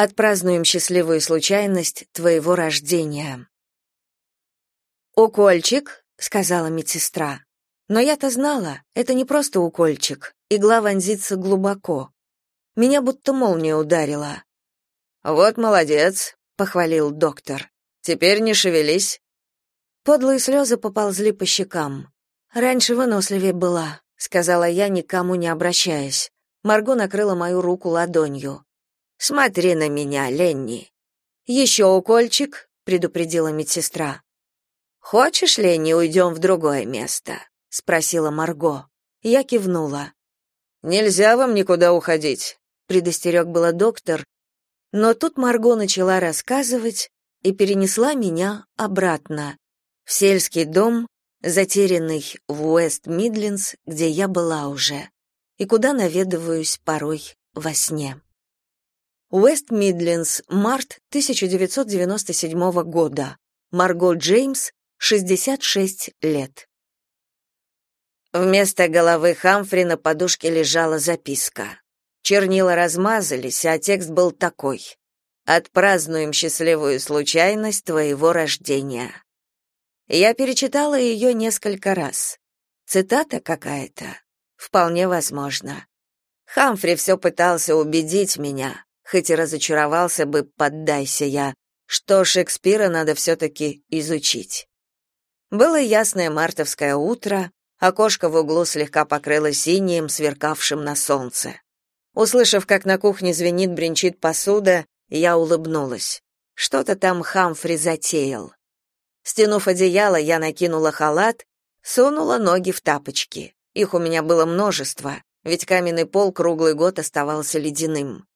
Отпразднуем счастливую случайность твоего рождения. Укольчик, сказала медсестра. Но я-то знала, это не просто укольчик, игла вонзится глубоко. Меня будто молния ударила. Вот молодец, похвалил доктор. Теперь не шевелись. Подлые слезы поползли по щекам. Раньше выносливее была, сказала я, никому не обращаясь. Марго накрыла мою руку ладонью. Смотри на меня, Ленни. «Еще укольчик, предупредила медсестра. Хочешь, Ленни, уйдем в другое место? спросила Марго. Я кивнула. Нельзя вам никуда уходить, предостерег было доктор, но тут Марго начала рассказывать и перенесла меня обратно в сельский дом, затерянный в Уэст-Мидлендс, где я была уже, и куда наведываюсь порой во сне. Уэст Мидлендс, март 1997 года. Марго Джеймс, 66 лет. Вместо головы Хамфри на подушке лежала записка. Чернила размазались, а текст был такой: Отпразднуем счастливую случайность твоего рождения. Я перечитала ее несколько раз. Цитата какая-то? Вполне возможно. Хамфри все пытался убедить меня, хоть и разочаровался бы, поддайся я, что Шекспира надо все-таки изучить. Было ясное мартовское утро, окошко в углу слегка покрылось синим, сверкавшим на солнце. Услышав, как на кухне звенит, бренчит посуда, я улыбнулась. Что-то там Хамфри затеял. Стянув одеяло, я накинула халат, сунула ноги в тапочки. Их у меня было множество, ведь каменный пол круглый год оставался ледяным.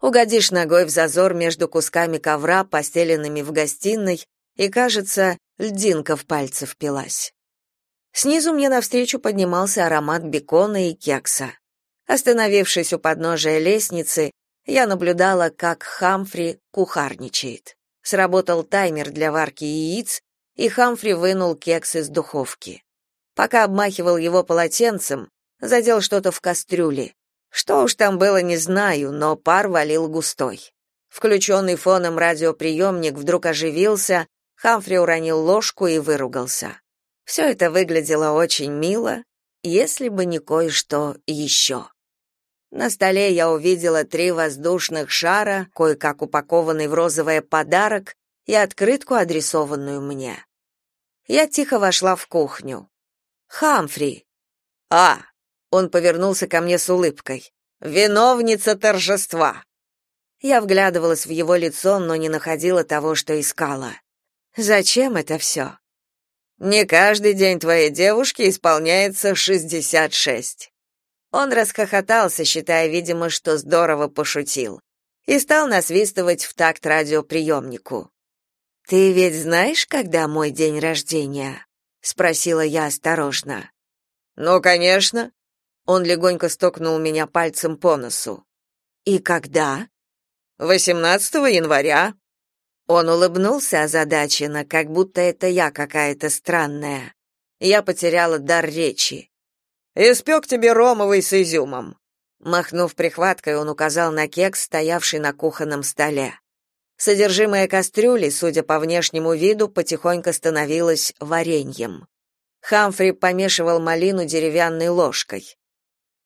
Угодишь ногой в зазор между кусками ковра, постеленными в гостиной, и, кажется, льдинка в пальцы впилась. Снизу мне навстречу поднимался аромат бекона и кекса. Остановившись у подножия лестницы, я наблюдала, как Хамфри кухарничает. Сработал таймер для варки яиц, и Хамфри вынул кекс из духовки. Пока обмахивал его полотенцем, задел что-то в кастрюле. Что уж там было, не знаю, но пар валил густой. Включенный фоном радиоприемник вдруг оживился, Хамфри уронил ложку и выругался. Все это выглядело очень мило, если бы не кое-что еще. На столе я увидела три воздушных шара, кое-как упакованный в розовый подарок и открытку, адресованную мне. Я тихо вошла в кухню. «Хамфри!» «А!» Он повернулся ко мне с улыбкой. Виновница торжества. Я вглядывалась в его лицо, но не находила того, что искала. Зачем это все?» Не каждый день твоей девушке исполняется шестьдесят шесть». Он расхохотался, считая, видимо, что здорово пошутил, и стал насвистывать в такт радиоприемнику. «Ты ведь знаешь, когда мой день рождения?» — спросила я осторожно. «Ну, конечно», он легонько стукнул меня пальцем по носу. И когда? 18 января. Он улыбнулся озадаченно, как будто это я какая-то странная. Я потеряла дар речи. Испек тебе ромовый с изюмом. Махнув прихваткой, он указал на кекс, стоявший на кухонном столе. Содержимое кастрюли, судя по внешнему виду, потихоньку становилось вареньем. Хамфри помешивал малину деревянной ложкой.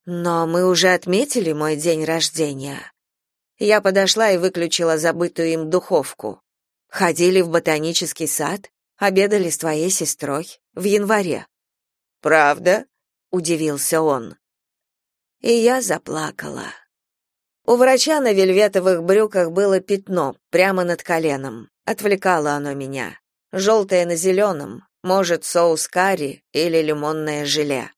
Но мы уже отметили мой день рождения. Я подошла и выключила забытую им духовку. Ходили в ботанический сад, обедали с твоей сестрой в январе. Правда? удивился он. И я заплакала. У врача на вельветовых брюках было пятно прямо над коленом. Отвлекало оно меня. Желтое на зеленом, может, соус карри или лимонное желе.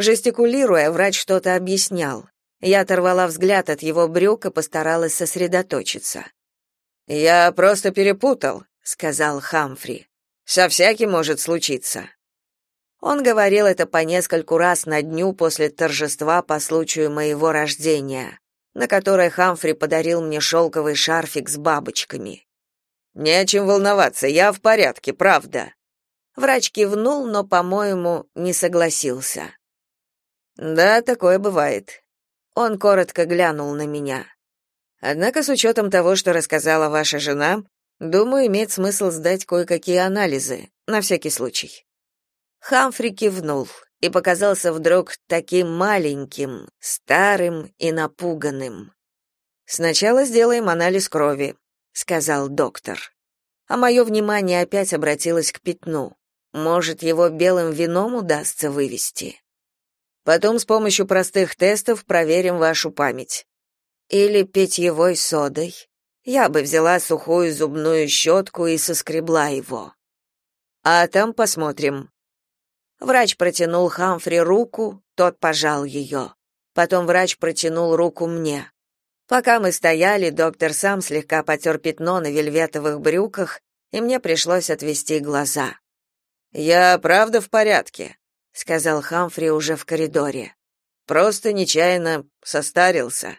Жестикулируя, врач что-то объяснял. Я оторвала взгляд от его брюк и постаралась сосредоточиться. «Я просто перепутал», — сказал Хамфри. «Со всяким может случиться». Он говорил это по нескольку раз на дню после торжества по случаю моего рождения, на которое Хамфри подарил мне шелковый шарфик с бабочками. «Не о чем волноваться, я в порядке, правда». Врач кивнул, но, по-моему, не согласился. Да, такое бывает. Он коротко глянул на меня. Однако с учетом того, что рассказала ваша жена, думаю, имеет смысл сдать кое-какие анализы, на всякий случай. Хамфри кивнул и показался вдруг таким маленьким, старым и напуганным. Сначала сделаем анализ крови, сказал доктор. А мое внимание опять обратилось к пятну. Может, его белым вином удастся вывести. Потом с помощью простых тестов проверим вашу память. Или питьевой содой. Я бы взяла сухую зубную щетку и соскребла его. А там посмотрим. Врач протянул Хамфри руку, тот пожал ее. Потом врач протянул руку мне. Пока мы стояли, доктор сам слегка потер пятно на вельветовых брюках, и мне пришлось отвести глаза. «Я правда в порядке», — сказал Хамфри уже в коридоре. «Просто нечаянно состарился».